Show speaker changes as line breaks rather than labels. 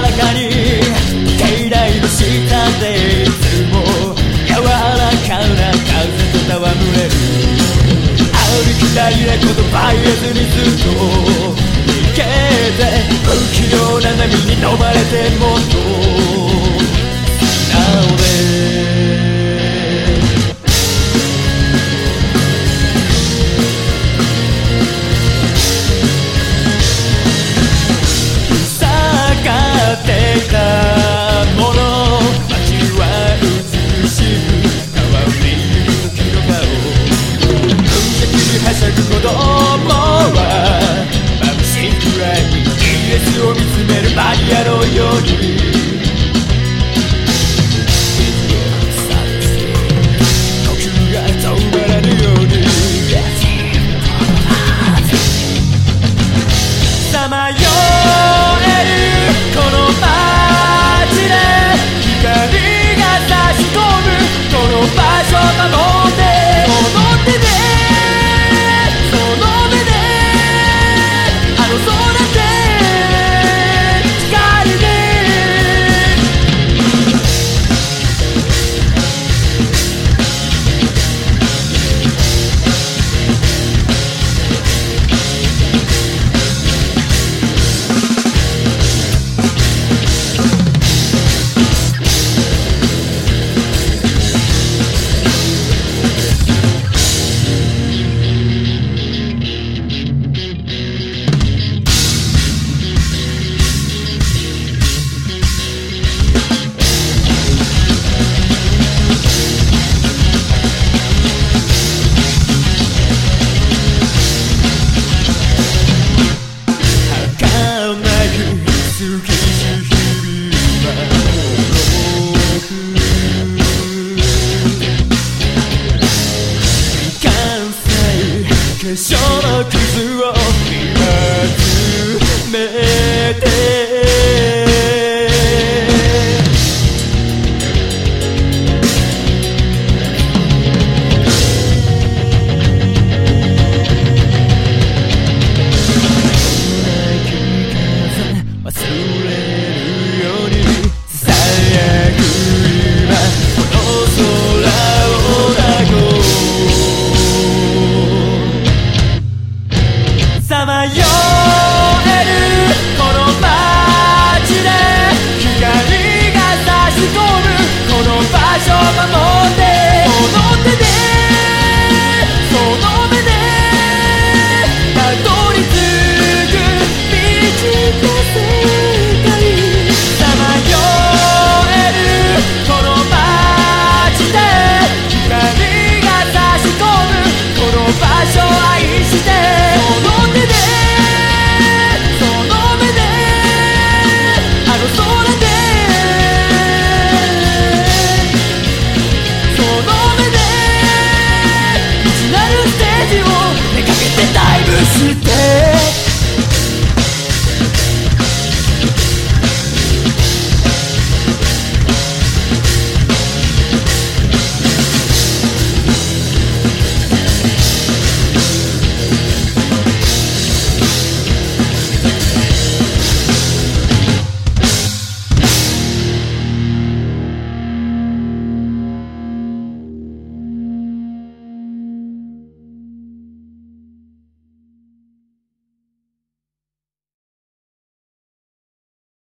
らかに境内の下でいつも柔らかな風と戯れる。歩きたいな言葉言えずにずっと逃げて不器用な波に飲まれてもっと。傷を今詰めて